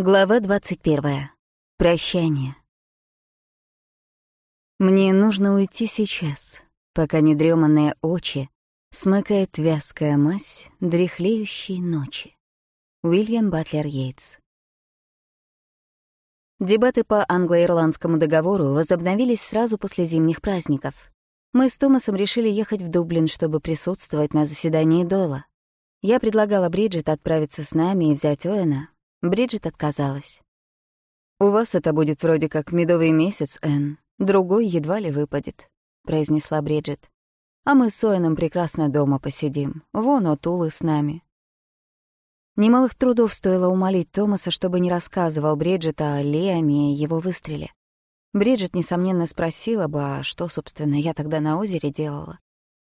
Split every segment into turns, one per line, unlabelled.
Глава 21. Прощание. Мне нужно уйти сейчас, пока недреманные очи смыкает вязкая мазь дряхлеющей ночи. Уильям Батлер Йейтс. Дебаты по англо-ирландскому договору возобновились сразу после зимних праздников. Мы с Томасом решили ехать в Дублин, чтобы присутствовать на заседании Дойла. Я предлагала Бриджит отправиться с нами и взять Оэна, Бриджит отказалась. «У вас это будет вроде как медовый месяц, Энн. Другой едва ли выпадет», — произнесла Бриджит. «А мы с Оэном прекрасно дома посидим. Вон Отулы с нами». Немалых трудов стоило умолить Томаса, чтобы не рассказывал Бриджит о Лиаме и его выстреле. Бриджит, несомненно, спросила бы, а что, собственно, я тогда на озере делала.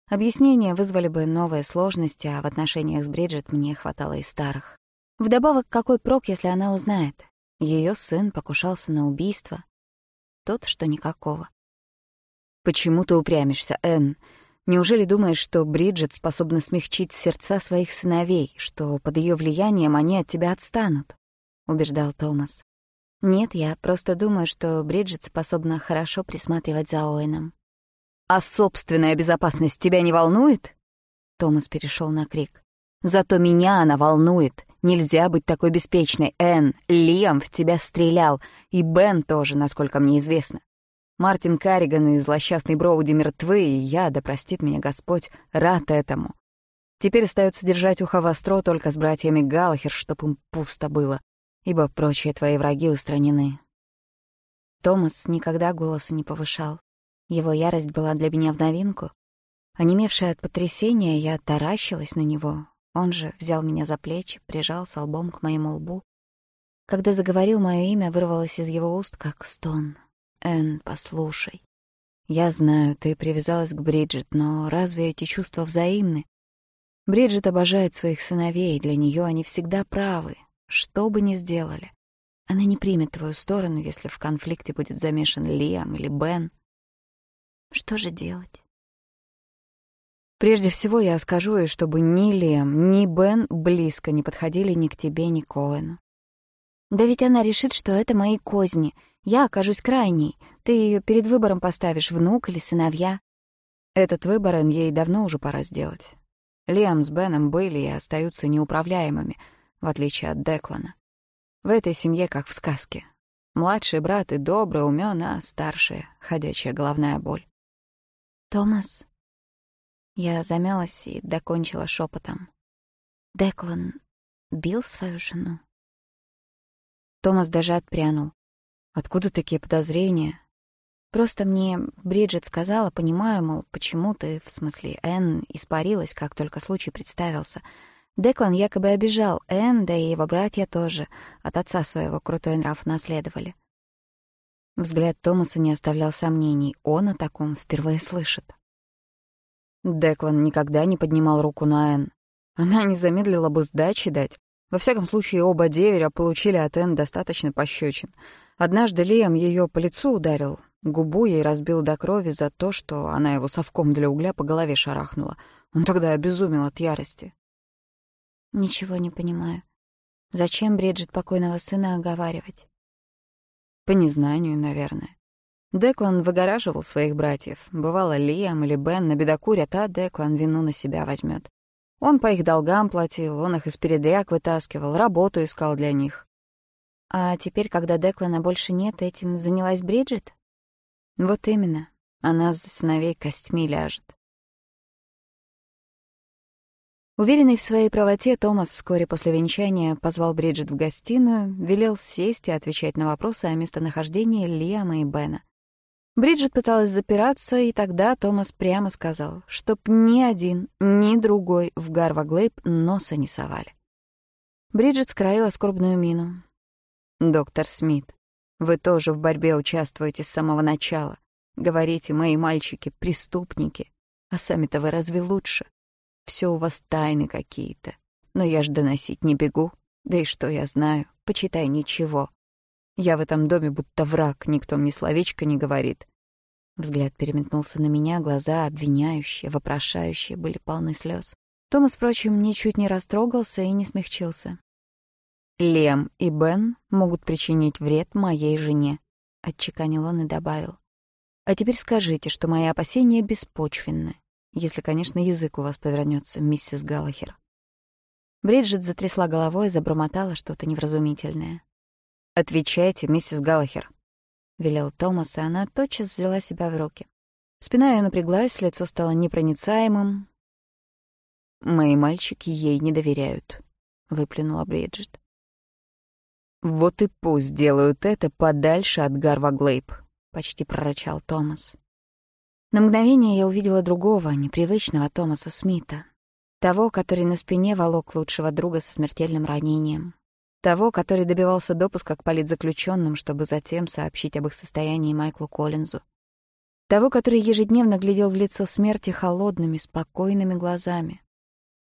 Объяснения вызвали бы новые сложности, а в отношениях с Бриджит мне хватало и старых. Вдобавок, какой прок, если она узнает? Ее сын покушался на убийство. Тот, что никакого. «Почему ты упрямишься, Энн? Неужели думаешь, что Бриджит способна смягчить сердца своих сыновей, что под ее влиянием они от тебя отстанут?» — убеждал Томас. «Нет, я просто думаю, что Бриджит способна хорошо присматривать за Оэном». «А собственная безопасность тебя не волнует?» Томас перешел на крик. «Зато меня она волнует. Нельзя быть такой беспечной, Энн. Лиам в тебя стрелял. И Бен тоже, насколько мне известно. Мартин Карриган и злосчастный Броуди мертвы, и я, да простит меня Господь, рад этому. Теперь остается держать ухо востро только с братьями Галахер, чтоб им пусто было, ибо прочие твои враги устранены. Томас никогда голоса не повышал. Его ярость была для меня в новинку. Онемевшая от потрясения, я таращилась на него, он же взял меня за плечи, прижал с лбом к моему лбу. Когда заговорил мое имя, вырвалось из его уст, как стон. «Энн, послушай. Я знаю, ты привязалась к Бриджит, но разве эти чувства взаимны? Бриджит обожает своих сыновей, для нее они всегда правы, что бы ни сделали. Она не примет твою сторону, если в конфликте будет замешан Лиам или Бен. Что же делать? Прежде всего я скажу ей, чтобы ни Лем, ни Бен близко не подходили ни к тебе, ни к Оуэну. Да ведь она решит, что это мои козни. Я окажусь крайней. Ты ее перед выбором поставишь, внук или сыновья. Этот выбор Эн ей давно уже пора сделать. Лиам с Беном были и остаются неуправляемыми, в отличие от Деклана. В этой семье как в сказке. Младший брат и добрый, умён, а старшая — ходячая головная боль. «Томас», я замялась и докончила шепотом. Деклан бил свою жену. Томас даже отпрянул. «Откуда такие подозрения?» «Просто мне Бриджит сказала, понимаю, мол, почему ты, в смысле Энн, испарилась, как только случай представился. Деклан якобы обижал Энн, да и его братья тоже. От отца своего крутой нрав наследовали». Взгляд Томаса не оставлял сомнений. Он о таком впервые слышит. Деклан никогда не поднимал руку на Энн. Она не замедлила бы сдачи дать. Во всяком случае, оба деверя получили от Энн достаточно пощечин. Однажды Лиам ее по лицу ударил, губу ей разбил до крови за то, что она его совком для угля по голове шарахнула. Он тогда обезумел от ярости. «Ничего не понимаю. Зачем Бриджит покойного сына оговаривать?» «По незнанию, наверное. Деклан выгораживал своих братьев. Бывало, Лиам или Бен набедокурят, а Деклан вину на себя возьмет. Он по их долгам платил, он их из передряг вытаскивал, работу искал для них. А теперь, когда Деклана больше нет, этим занялась Бриджит? Вот именно. Она за сыновей костьми ляжет. Уверенный в своей правоте, Томас вскоре после венчания позвал Бриджит в гостиную, велел сесть и отвечать Бриджит пыталась запираться, и тогда Томас прямо сказал, чтоб ни один, ни другой в Гарва Глейб носа не совали. Бриджит скроила скорбную мину. «Доктор Смит, вы тоже в борьбе участвуете с самого начала. Говорите, мои мальчики — преступники. А сами-то вы разве лучше? Все у вас тайны какие-то. Но я ж доносить не бегу. Да и что я знаю? Почитай, ничего. Я в этом доме будто враг, никто мне словечко не говорит. Взгляд переметнулся на меня, глаза обвиняющие, вопрошающие были полны слез. Томас, впрочем, ничуть не растрогался и не смягчился. «Лем и Бен могут причинить вред моей жене», — отчеканил он и добавил. «А теперь скажите, что мои опасения беспочвенны, если, конечно, язык у вас повернется, миссис Галлахер». Бриджит затрясла головой и забормотала что-то невразумительное. «Отвечайте, миссис Галлахер», — велел Томас, и она тотчас взяла себя в руки. Спина ее напряглась, лицо стало непроницаемым. «Мои мальчики ей не доверяют», — выплюнула Бриджит. «Вот и пусть делают это подальше от Гарва Глейб», — почти прорычал Томас. На мгновение я увидела другого, непривычного Томаса Смита, того, который на спине волок лучшего друга со смертельным ранением того, который добивался допуска к политзаключенным, чтобы затем сообщить об их состоянии Майклу Коллинзу. Того, который ежедневно глядел в лицо смерти холодными, спокойными глазами,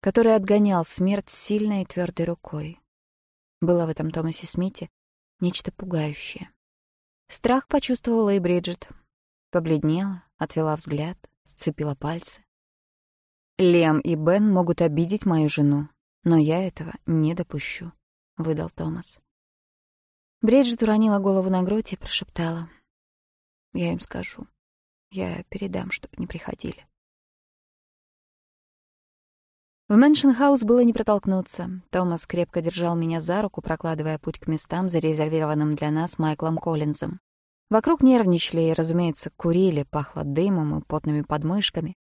который отгонял смерть сильной и твердой рукой. Было в этом Томасе Смите нечто пугающее. Страх почувствовала и Бриджит. Побледнела, отвела взгляд, сцепила пальцы. «Лем и Бен могут обидеть мою жену, но я этого не допущу» выдал Томас. Бриджит уронила голову на грудь и прошептала. «Я им скажу. Я передам, чтобы не приходили». В Мэншенхаус было не протолкнуться. Томас крепко держал меня за руку, прокладывая путь к местам, зарезервированным для нас Майклом Коллинзом. Вокруг нервничали и, разумеется, курили, пахло дымом и потными подмышками.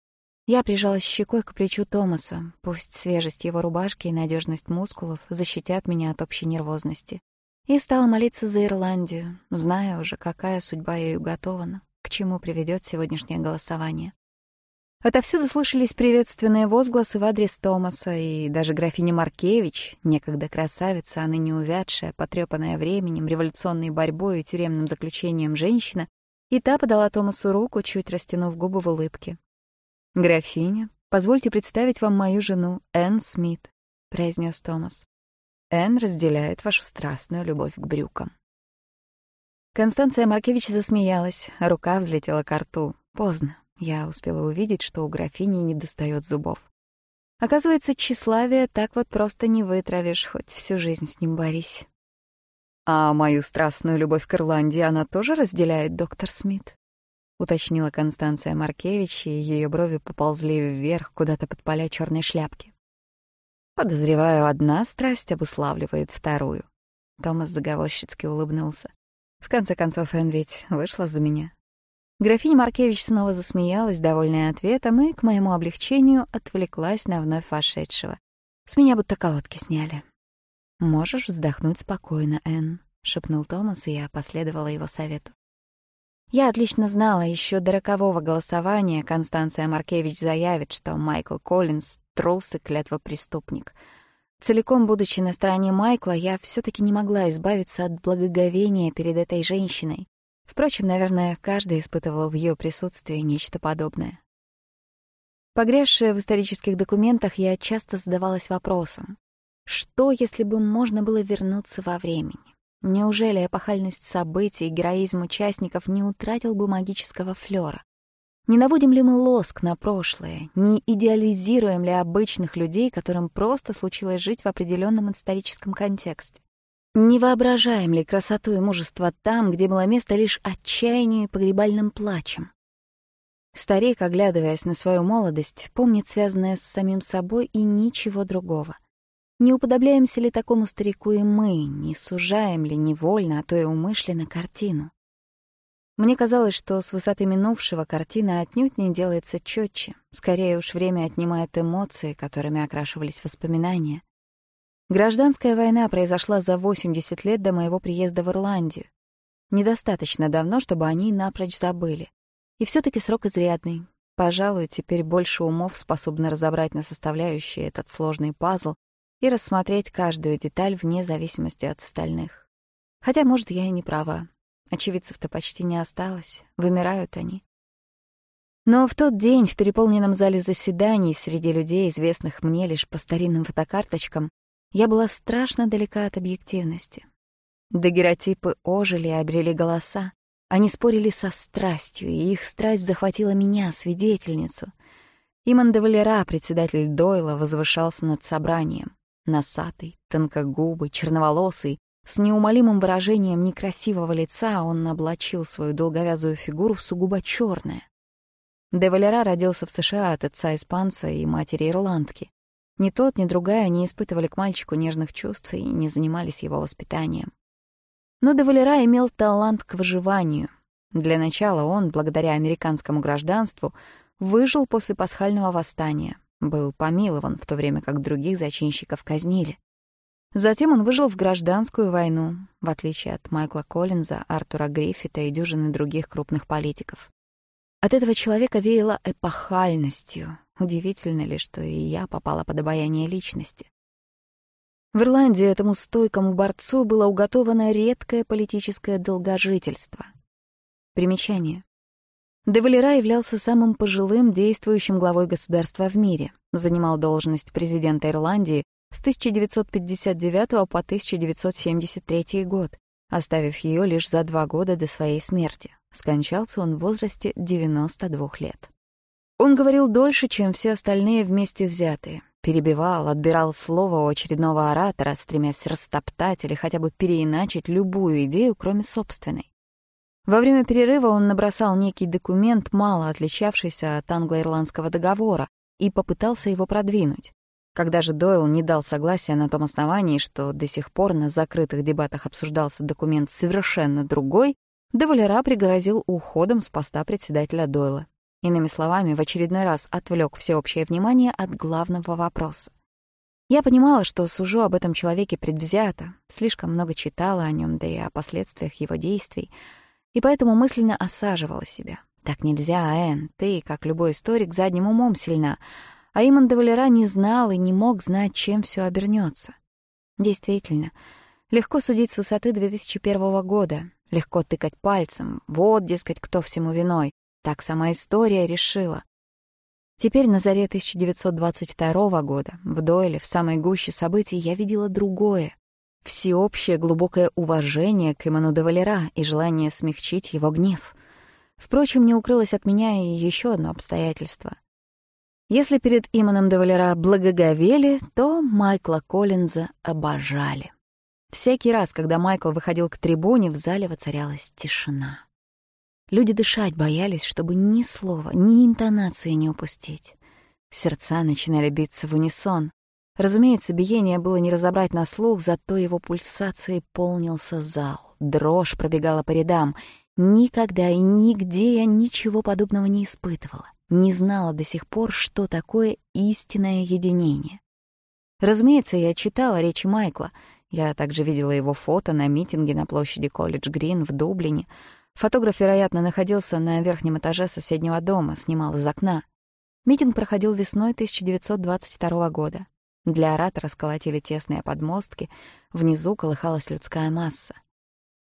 Я прижалась щекой к плечу Томаса. Пусть свежесть его рубашки и надежность мускулов защитят меня от общей нервозности. И стала молиться за Ирландию, зная уже, какая судьба ей уготована, к чему приведет сегодняшнее голосование. Отовсюду слышались приветственные возгласы в адрес Томаса, и даже графиня Маркевич, некогда красавица, а ныне увядшая, потрепанная временем, революционной борьбой и тюремным заключением женщина, и та подала Томасу руку, чуть растянув губы в улыбке. «Графиня, позвольте представить вам мою жену, Энн Смит», — произнес Томас. «Энн разделяет вашу страстную любовь к брюкам». Констанция Маркевич засмеялась, рука взлетела к рту. Поздно. Я успела увидеть, что у графини недостает зубов. Оказывается, тщеславие так вот просто не вытравишь, хоть всю жизнь с ним борись. «А мою страстную любовь к Ирландии она тоже разделяет, доктор Смит?» уточнила Констанция Маркевич, и ее брови поползли вверх, куда-то под поля черной шляпки. «Подозреваю, одна страсть обуславливает вторую». Томас заговорщицки улыбнулся. «В конце концов, Энн ведь вышла за меня». Графиня Маркевич снова засмеялась, довольная ответом, и, к моему облегчению, отвлеклась на вновь вошедшего. С меня будто колодки сняли. «Можешь вздохнуть спокойно, Энн», — шепнул Томас, и я последовала его совету. Я отлично знала еще до рокового голосования Констанция Маркевич заявит, что Майкл Коллинс трус и клятвопреступник. Целиком будучи на стороне Майкла, я все таки не могла избавиться от благоговения перед этой женщиной. Впрочем, наверное, каждый испытывал в ее присутствии нечто подобное. Погрязшая в исторических документах, я часто задавалась вопросом, что, если бы можно было вернуться во времени? Неужели эпохальность событий, и героизм участников не утратил бы магического флёра? Не наводим ли мы лоск на прошлое? Не идеализируем ли обычных людей, которым просто случилось жить в определенном историческом контексте? Не воображаем ли красоту и мужество там, где было место лишь отчаянию и погребальным плачем? Старик, оглядываясь на свою молодость, помнит связанное с самим собой и ничего другого — не уподобляемся ли такому старику и мы, не сужаем ли невольно, а то и умышленно картину? Мне казалось, что с высоты минувшего картина отнюдь не делается четче, скорее уж время отнимает эмоции, которыми окрашивались воспоминания. Гражданская война произошла за 80 лет до моего приезда в Ирландию. Недостаточно давно, чтобы они напрочь забыли. И все таки срок изрядный. Пожалуй, теперь больше умов способны разобрать на составляющие этот сложный пазл, и рассмотреть каждую деталь вне зависимости от остальных. Хотя, может, я и не права. Очевидцев-то почти не осталось, вымирают они. Но в тот день в переполненном зале заседаний среди людей, известных мне лишь по старинным фотокарточкам, я была страшно далека от объективности. Дагеротипы ожили и обрели голоса. Они спорили со страстью, и их страсть захватила меня, свидетельницу. Иман де председатель Дойла, возвышался над собранием. Носатый, тонкогубый, черноволосый, с неумолимым выражением некрасивого лица он облачил свою долговязую фигуру в сугубо черное. Де Валера родился в США от отца испанца и матери ирландки. Ни тот, ни другая не испытывали к мальчику нежных чувств и не занимались его воспитанием. Но де Валера имел талант к выживанию. Для начала он, благодаря американскому гражданству, выжил после пасхального восстания, Был помилован, в то время как других зачинщиков казнили. Затем он выжил в гражданскую войну, в отличие от Майкла Коллинза, Артура Гриффита и дюжины других крупных политиков. От этого человека веяло эпохальностью. Удивительно ли, что и я попала под обаяние личности. В Ирландии этому стойкому борцу было уготовано редкое политическое долгожительство. Примечание. Довалирая являлся самым пожилым действующим главой государства в мире, занимал должность президента Ирландии с 1959 по 1973 год, оставив ее лишь за два года до своей смерти. Скончался он в возрасте 92 лет. Он говорил дольше, чем все остальные вместе взятые, перебивал, отбирал слово у очередного оратора, стремясь растоптать или хотя бы переиначить любую идею, кроме собственной. Во время перерыва он набросал некий документ, мало отличавшийся от англо-ирландского договора, и попытался его продвинуть. Когда же Дойл не дал согласия на том основании, что до сих пор на закрытых дебатах обсуждался документ совершенно другой, Деволера пригрозил уходом с поста председателя Дойла. Иными словами, в очередной раз отвлек всеобщее внимание от главного вопроса. Я понимала, что сужу об этом человеке предвзято, слишком много читала о нем, да и о последствиях его действий — и поэтому мысленно осаживала себя. Так нельзя, Энн, ты, как любой историк, задним умом сильна. А Иман Девалера не знал и не мог знать, чем все обернется. Действительно, легко судить с высоты 2001 года, легко тыкать пальцем, вот, дескать, кто всему виной. Так сама история решила. Теперь на заре 1922 года, в Дойле, в самой гуще событий, я видела другое всеобщее глубокое уважение к Иману де Валера и желание смягчить его гнев. Впрочем, не укрылось от меня и еще одно обстоятельство. Если перед Иманом де Валера благоговели, то Майкла Коллинза обожали. Всякий раз, когда Майкл выходил к трибуне, в зале воцарялась тишина. Люди дышать боялись, чтобы ни слова, ни интонации не упустить. Сердца начинали биться в унисон. Разумеется, биение было не разобрать на слух, зато его пульсацией полнился зал. Дрожь пробегала по рядам. Никогда и нигде я ничего подобного не испытывала. Не знала до сих пор, что такое истинное единение. Разумеется, я читала речи Майкла. Я также видела его фото на митинге на площади Колледж Грин в Дублине. Фотограф, вероятно, находился на верхнем этаже соседнего дома, снимал из окна. Митинг проходил весной 1922 года. Для оратора сколотили тесные подмостки, внизу колыхалась людская масса.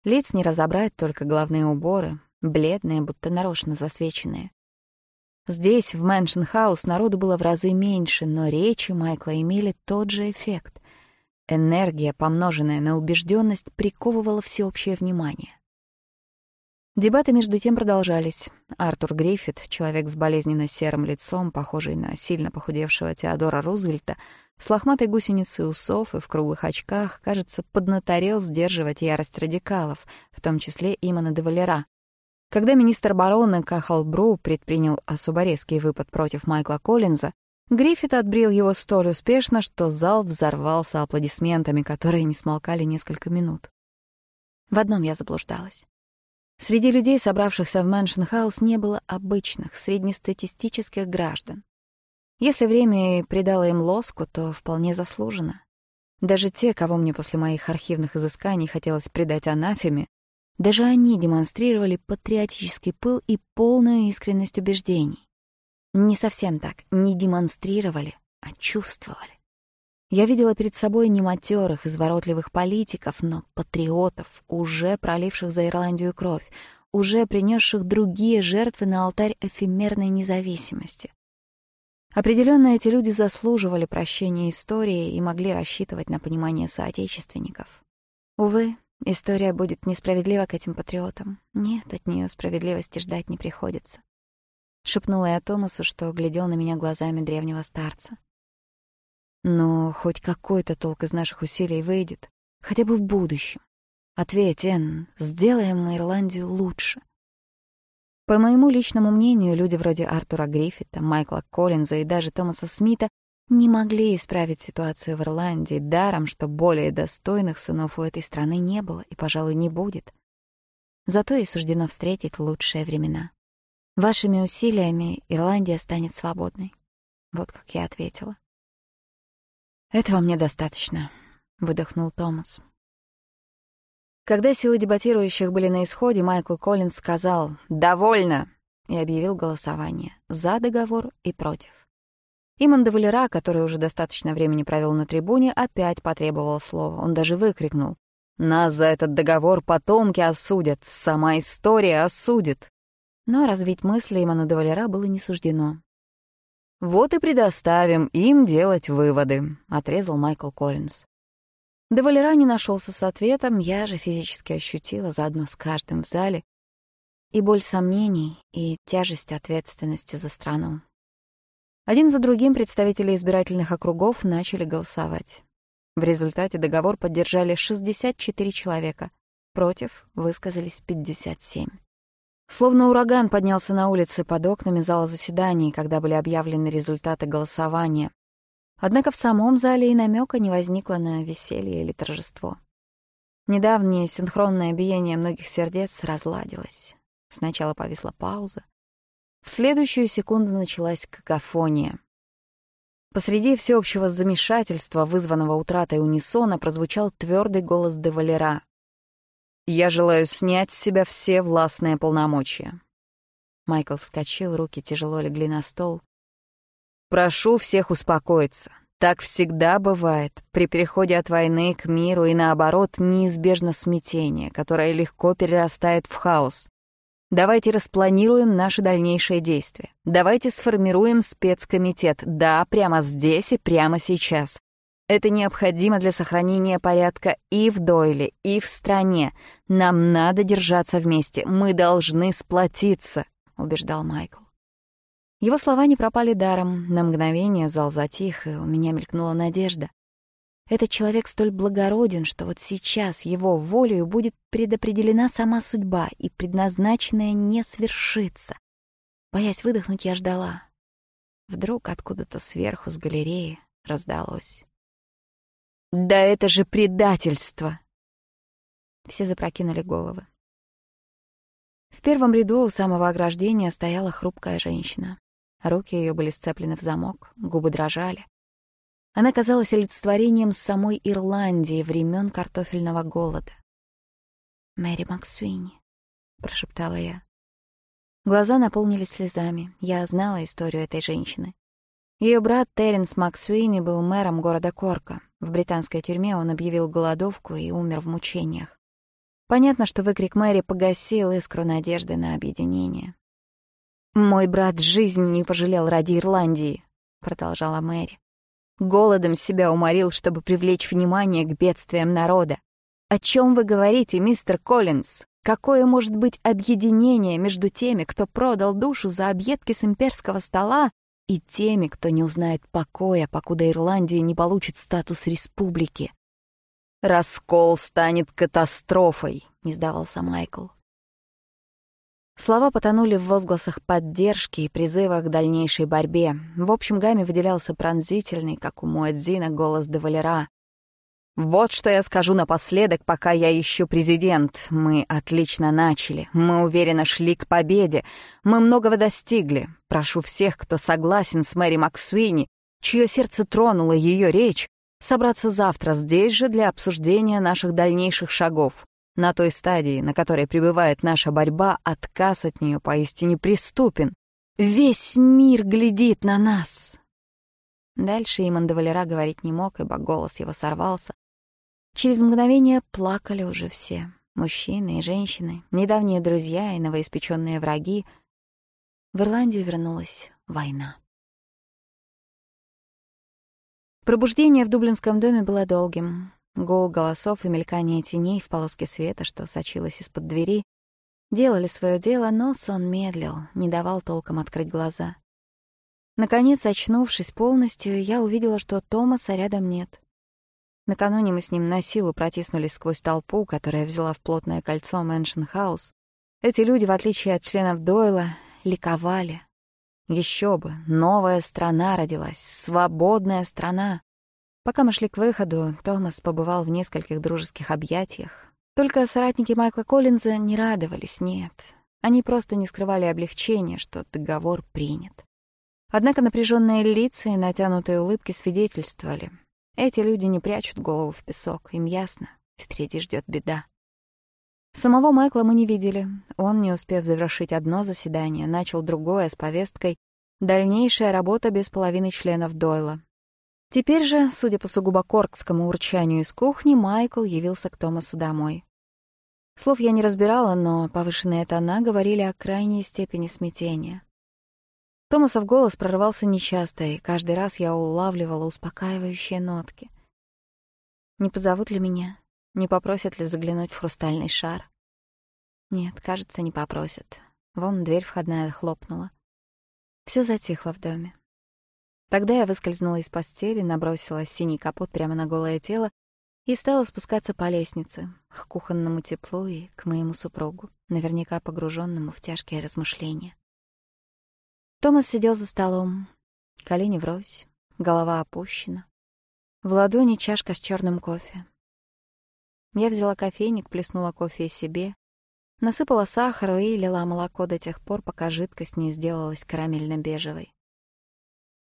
Лиц не разобрать только главные уборы, бледные, будто нарочно засвеченные. Здесь, в Мэншн-хаус, народу было в разы меньше, но речи Майкла имели тот же эффект. Энергия, помноженная на убежденность, приковывала всеобщее внимание. Дебаты между тем продолжались. Артур Гриффит, человек с болезненно серым лицом, похожий на сильно похудевшего Теодора Рузвельта, с лохматой гусеницей усов и в круглых очках, кажется, поднаторел сдерживать ярость радикалов, в том числе Имона де Валера. Когда министр обороны Кахал Бру предпринял особо резкий выпад против Майкла Коллинза, Гриффит отбрил его столь успешно, что зал взорвался аплодисментами, которые не смолкали несколько минут. В одном я заблуждалась. Среди людей, собравшихся в Мэншенхаус, не было обычных, среднестатистических граждан. Если время придало им лоску, то вполне заслуженно. Даже те, кого мне после моих архивных изысканий хотелось предать анафеме, даже они демонстрировали патриотический пыл и полную искренность убеждений. Не совсем так, не демонстрировали, а чувствовали. Я видела перед собой не нематерых, изворотливых политиков, но патриотов, уже проливших за Ирландию кровь, уже принесших другие жертвы на алтарь эфемерной независимости. Определенно, эти люди заслуживали прощения истории и могли рассчитывать на понимание соотечественников. Увы, история будет несправедлива к этим патриотам. Нет, от нее справедливости ждать не приходится. Шепнула я Томасу, что глядел на меня глазами древнего старца. Но хоть какой-то толк из наших усилий выйдет, хотя бы в будущем. Ответь, Энн, сделаем мы Ирландию лучше. По моему личному мнению, люди вроде Артура Гриффита, Майкла Коллинза и даже Томаса Смита не могли исправить ситуацию в Ирландии, даром, что более достойных сынов у этой страны не было и, пожалуй, не будет. Зато и суждено встретить лучшие времена. Вашими усилиями Ирландия станет свободной. Вот как я ответила. «Этого мне достаточно», — выдохнул Томас. Когда силы дебатирующих были на исходе, Майкл Коллинз сказал «Довольно!» и объявил голосование за договор и против. Иман де Валера, который уже достаточно времени провел на трибуне, опять потребовал слова. Он даже выкрикнул «Нас за этот договор потомки осудят, сама история осудит!» Но развить мысли Иману де Валера было не суждено. «Вот и предоставим им делать выводы», — отрезал Майкл Коллинз. Девалера не нашелся с ответом, я же физически ощутила заодно с каждым в зале и боль сомнений, и тяжесть ответственности за страну. Один за другим представители избирательных округов начали голосовать. В результате договор поддержали 64 человека, против высказались 57. Словно ураган поднялся на улице под окнами зала заседаний, когда были объявлены результаты голосования. Однако в самом зале и намека не возникло на веселье или торжество. Недавнее синхронное биение многих сердец разладилось. Сначала повисла пауза. В следующую секунду началась какофония. Посреди всеобщего замешательства, вызванного утратой унисона, прозвучал твердый голос Девалера. Я желаю снять с себя все властные полномочия». Майкл вскочил, руки тяжело легли на стол. «Прошу всех успокоиться. Так всегда бывает. При переходе от войны к миру и наоборот неизбежно смятение, которое легко перерастает в хаос. Давайте распланируем наши дальнейшие действия. Давайте сформируем спецкомитет. Да, прямо здесь и прямо сейчас. Это необходимо для сохранения порядка и в Дойле, и в стране. Нам надо держаться вместе. Мы должны сплотиться, убеждал Майкл. Его слова не пропали даром. На мгновение зал затих, и у меня мелькнула надежда. Этот человек столь благороден, что вот сейчас его волею будет предопределена сама судьба, и предназначенное не свершится. Боясь выдохнуть, я ждала. Вдруг откуда-то сверху с галереи раздалось. Да это же предательство!» Все запрокинули головы. В первом ряду у самого ограждения стояла хрупкая женщина. Руки ее были сцеплены в замок, губы дрожали. Она казалась олицетворением самой Ирландии времен картофельного голода. «Мэри Максуини», — прошептала я. Глаза наполнились слезами. Я знала историю этой женщины. Ее брат Теренс Максуини был мэром города Корка, В британской тюрьме он объявил голодовку и умер в мучениях. Понятно, что выкрик Мэри погасил искру надежды на объединение. «Мой брат жизни не пожалел ради Ирландии», — продолжала Мэри. «Голодом себя уморил, чтобы привлечь внимание к бедствиям народа. О чем вы говорите, мистер Коллинз? Какое может быть объединение между теми, кто продал душу за объедки с имперского стола, и теми, кто не узнает покоя, покуда Ирландия не получит статус республики. «Раскол станет катастрофой», — не сдавался Майкл. Слова потонули в возгласах поддержки и призывах к дальнейшей борьбе. В общем гамме выделялся пронзительный, как у Муэдзина, голос Девалера, де Валера. «Вот что я скажу напоследок, пока я еще президент. Мы отлично начали. Мы уверенно шли к победе. Мы многого достигли. Прошу всех, кто согласен с Мэри Максуини, чье сердце тронуло ее речь, собраться завтра здесь же для обсуждения наших дальнейших шагов. На той стадии, на которой пребывает наша борьба, отказ от нее поистине преступен. Весь мир глядит на нас. Дальше Иман де Валера говорить не мог, ибо голос его сорвался. Через мгновение плакали уже все — мужчины и женщины, недавние друзья и новоиспеченные враги. В Ирландию вернулась война. Пробуждение в дублинском доме было долгим. Гул голосов и мелькание теней в полоске света, что сочилось из-под двери, делали свое дело, но сон медлил, не давал толком открыть глаза. Наконец, очнувшись полностью, я увидела, что Томаса рядом нет. Накануне мы с ним на силу протиснулись сквозь толпу, которая взяла в плотное кольцо Мэншн Хаус. Эти люди, в отличие от членов Дойла, ликовали. Еще бы, новая страна родилась, свободная страна. Пока мы шли к выходу, Томас побывал в нескольких дружеских объятиях. Только соратники Майкла Коллинза не радовались, нет. Они просто не скрывали облегчения, что договор принят. Однако напряженные лица и натянутые улыбки свидетельствовали. Эти люди не прячут голову в песок, им ясно, впереди ждет беда. Самого Майкла мы не видели. Он, не успев завершить одно заседание, начал другое с повесткой «Дальнейшая работа без половины членов Дойла». Теперь же, судя по сугубо коркскому урчанию из кухни, Майкл явился к Томасу домой. Слов я не разбирала, но повышенные тона говорили о крайней степени смятения. Томасов голос прорывался нечасто, и каждый раз я улавливала успокаивающие нотки. «Не позовут ли меня? Не попросят ли заглянуть в хрустальный шар?» Нет, кажется, не попросят. Вон дверь входная хлопнула. Все затихло в доме. Тогда я выскользнула из постели, набросила синий капот прямо на голое тело и стала спускаться по лестнице, к кухонному теплу и к моему супругу, наверняка погруженному в тяжкие размышления. Томас сидел за столом. Колени врозь, голова опущена. В ладони чашка с черным кофе. Я взяла кофейник, плеснула кофе себе, насыпала сахару и лила молоко до тех пор, пока жидкость не сделалась карамельно-бежевой.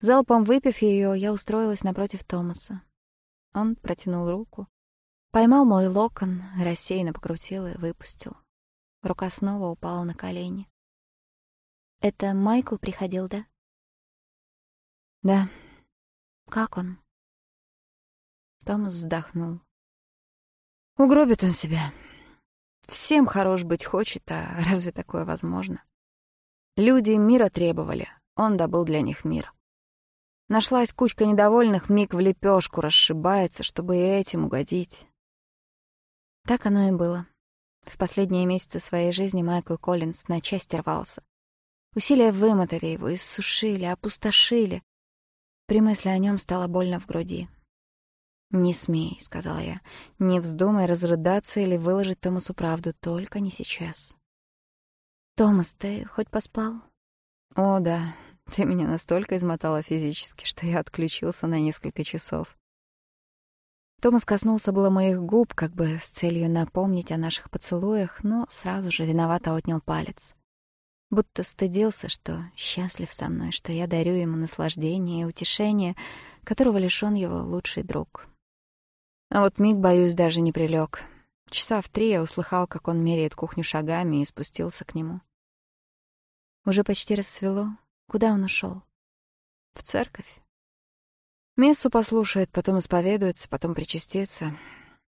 Залпом выпив ее, я устроилась напротив Томаса. Он протянул руку, поймал мой локон, рассеянно покрутил и выпустил. Рука снова упала на колени. Это Майкл приходил, да? Да. Как он? Томас вздохнул. Угробит он себя. Всем хорош быть хочет, а разве такое возможно? Люди мира требовали, он добыл для них мир. Нашлась кучка недовольных, миг в лепешку расшибается, чтобы и этим угодить. Так оно и было. В последние месяцы своей жизни Майкл Коллинс на части рвался. Усилия вымотали его, иссушили, опустошили. При мысли о нем стало больно в груди. «Не смей», — сказала я, — «не вздумай разрыдаться или выложить Томасу правду, только не сейчас». «Томас, ты хоть поспал?» «О, да, ты меня настолько измотала физически, что я отключился на несколько часов». Томас коснулся было моих губ, как бы с целью напомнить о наших поцелуях, но сразу же виновато отнял палец. будто стыдился, что счастлив со мной, что я дарю ему наслаждение и утешение, которого лишён его лучший друг. А вот Миг, боюсь, даже не прилег. Часа в три я услыхал, как он меряет кухню шагами и спустился к нему. Уже почти рассвело. Куда он ушел? В церковь. Мессу послушает, потом исповедуется, потом причастится.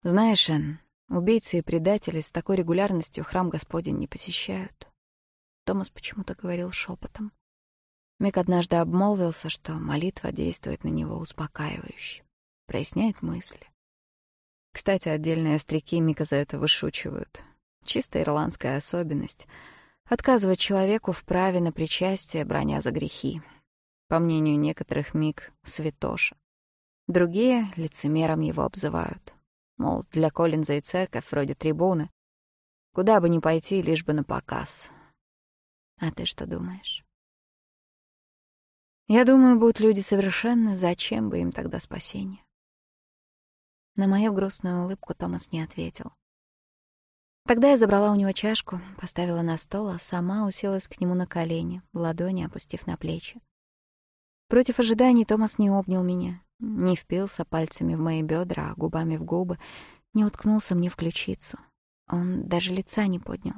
Знаешь, Эн, убийцы и предатели с такой регулярностью храм Господень не посещают. Томас почему-то говорил шепотом. Мик однажды обмолвился, что молитва действует на него успокаивающе, проясняет мысли. Кстати, отдельные остряки Мика за это вышучивают. Чисто ирландская особенность — отказывать человеку в праве на причастие, броня за грехи. По мнению некоторых, Мик — святоша. Другие лицемером его обзывают. Мол, для Коллинза и церковь вроде трибуны. Куда бы ни пойти, лишь бы на показ. А ты что думаешь? Я думаю, будут люди совершенно, зачем бы им тогда спасение? На мою грустную улыбку Томас не ответил. Тогда я забрала у него чашку, поставила на стол, а сама уселась к нему на колени, ладони опустив на плечи. Против ожиданий Томас не обнял меня, не впился пальцами в мои бедра, а губами в губы, не уткнулся мне в ключицу. Он даже лица не поднял.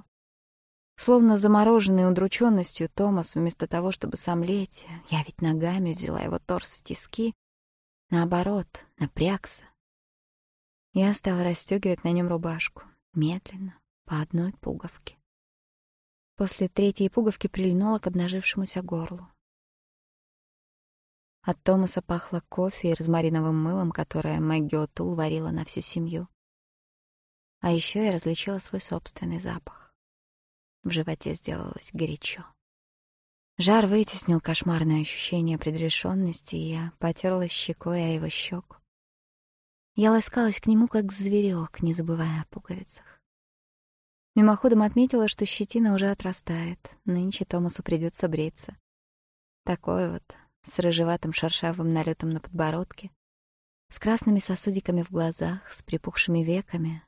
Словно замороженный удрученностью, Томас, вместо того, чтобы сомлеть, я ведь ногами взяла его торс в тиски, наоборот, напрягся. Я стала расстегивать на нем рубашку, медленно, по одной пуговке. После третьей пуговки прильнула к обнажившемуся горлу. От Томаса пахло кофе и розмариновым мылом, которое Мэгги Отул варила на всю семью. А еще я различила свой собственный запах. В животе сделалось горячо. Жар вытеснил кошмарное ощущение предрешенности, и я потерлась щекой о его щеку. Я ласкалась к нему, как зверек, не забывая о пуговицах. Мимоходом отметила, что щетина уже отрастает. Нынче Томасу придется бриться. Такой вот, с рыжеватым шершавым налетом на подбородке, с красными сосудиками в глазах, с припухшими веками.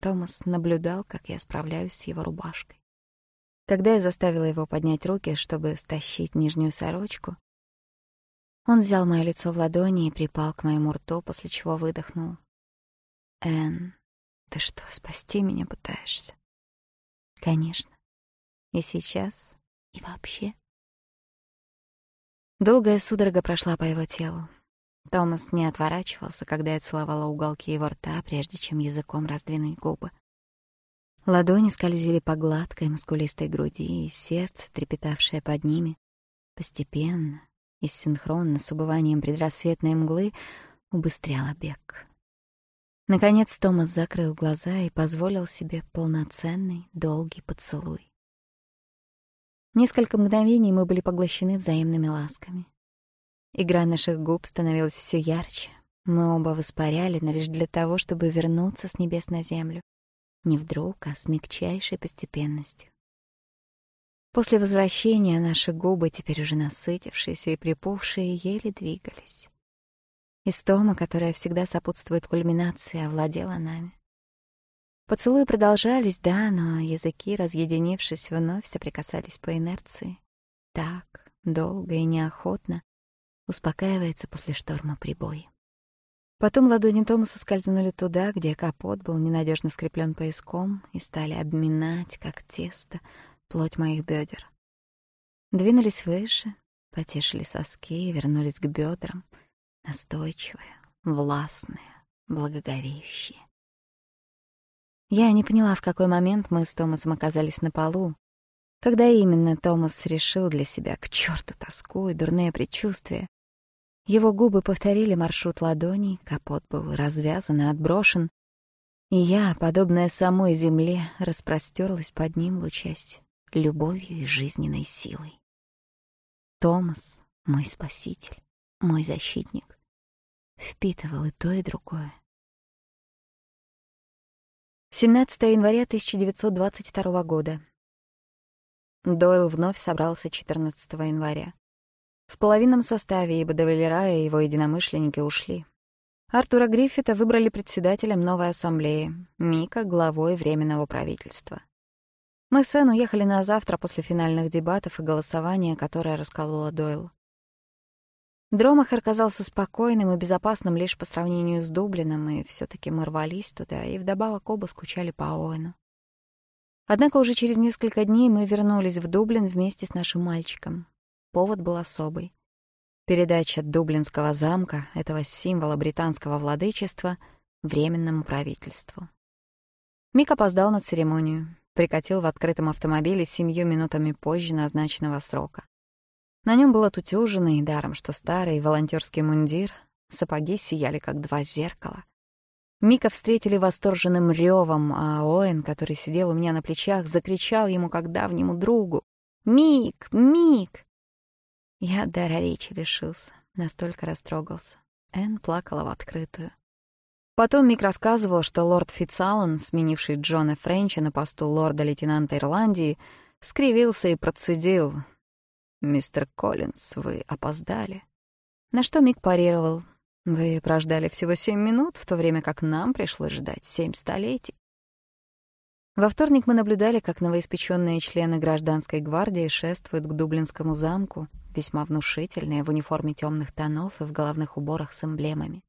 Томас наблюдал, как я справляюсь с его рубашкой. Когда я заставила его поднять руки, чтобы стащить нижнюю сорочку, он взял мое лицо в ладони и припал к моему рту, после чего выдохнул. «Энн, ты что, спасти меня пытаешься?» «Конечно. И сейчас, и вообще». Долгая судорога прошла по его телу. Томас не отворачивался, когда я целовала уголки его рта, прежде чем языком раздвинуть губы. Ладони скользили по гладкой мускулистой груди, и сердце, трепетавшее под ними, постепенно и синхронно с убыванием предрассветной мглы убыстряло бег. Наконец Томас закрыл глаза и позволил себе полноценный, долгий поцелуй. Несколько мгновений мы были поглощены взаимными ласками. Игра наших губ становилась все ярче. Мы оба воспаряли, но лишь для того, чтобы вернуться с небес на землю. Не вдруг, а с мягчайшей постепенностью. После возвращения наши губы, теперь уже насытившиеся и припухшие, еле двигались. Истома, которая всегда сопутствует кульминации, овладела нами. Поцелуи продолжались, да, но языки, разъединившись, вновь соприкасались по инерции. Так, долго и неохотно, успокаивается после шторма прибой. Потом ладони Томаса скользнули туда, где капот был ненадежно скреплен пояском, и стали обминать, как тесто, плоть моих бедер. Двинулись выше, потешили соски и вернулись к бедрам, настойчивые, властные, благоговеющие. Я не поняла, в какой момент мы с Томасом оказались на полу, когда именно Томас решил для себя к черту тоску и дурные предчувствия Его губы повторили маршрут ладоней, капот был развязан и отброшен, и я, подобная самой земле, распростерлась под ним, лучась любовью и жизненной силой. Томас — мой спаситель, мой защитник. Впитывал и то, и другое. 17 января 1922 года. Дойл вновь собрался 14 января. В половинном составе и Бадаверера, и его единомышленники ушли. Артура Гриффита выбрали председателем новой ассамблеи, Мика — главой Временного правительства. Мы с Энн уехали на завтра после финальных дебатов и голосования, которое раскололо Дойл. Дромахер казался спокойным и безопасным лишь по сравнению с Дублином, и все таки мы рвались туда, и вдобавок оба скучали по Оуэну. Однако уже через несколько дней мы вернулись в Дублин вместе с нашим мальчиком. Повод был особый. Передача Дублинского замка, этого символа британского владычества, временному правительству. Мик опоздал на церемонию, прикатил в открытом автомобиле семью минутами позже назначенного срока. На нем был отутюженный, даром, что старый волонтерский мундир, сапоги сияли, как два зеркала. Мика встретили восторженным ревом, а Оэн, который сидел у меня на плечах, закричал ему, как давнему другу. «Мик! Мик!» Я дара речи лишился, настолько растрогался. Энн плакала в открытую. Потом Мик рассказывал, что лорд Фитцаллен, сменивший Джона Френча на посту лорда-лейтенанта Ирландии, скривился и процедил. «Мистер Коллинз, вы опоздали». На что Мик парировал. «Вы прождали всего семь минут, в то время как нам пришлось ждать семь столетий». Во вторник мы наблюдали, как новоиспеченные члены гражданской гвардии шествуют к Дублинскому замку, весьма внушительная в униформе темных тонов и в головных уборах с эмблемами.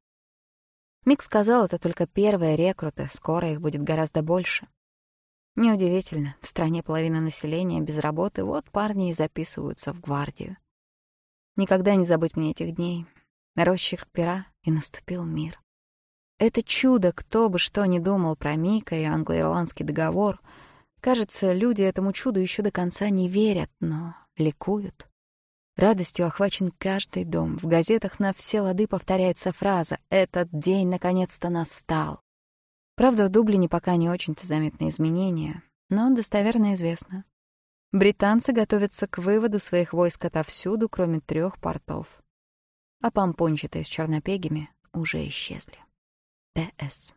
Мик сказал, это только первые рекруты, скоро их будет гораздо больше. Неудивительно, в стране половина населения без работы, вот парни и записываются в гвардию. Никогда не забыть мне этих дней. Рощик пера, и наступил мир. Это чудо, кто бы что ни думал про Мика и англо-ирландский договор. Кажется, люди этому чуду еще до конца не верят, но ликуют. Радостью охвачен каждый дом. В газетах на все лады повторяется фраза «Этот день наконец-то настал». Правда, в Дублине пока не очень-то заметны изменения, но достоверно известно. Британцы готовятся к выводу своих войск отовсюду, кроме трех портов. А помпончатые с чернопегими уже исчезли. П.С.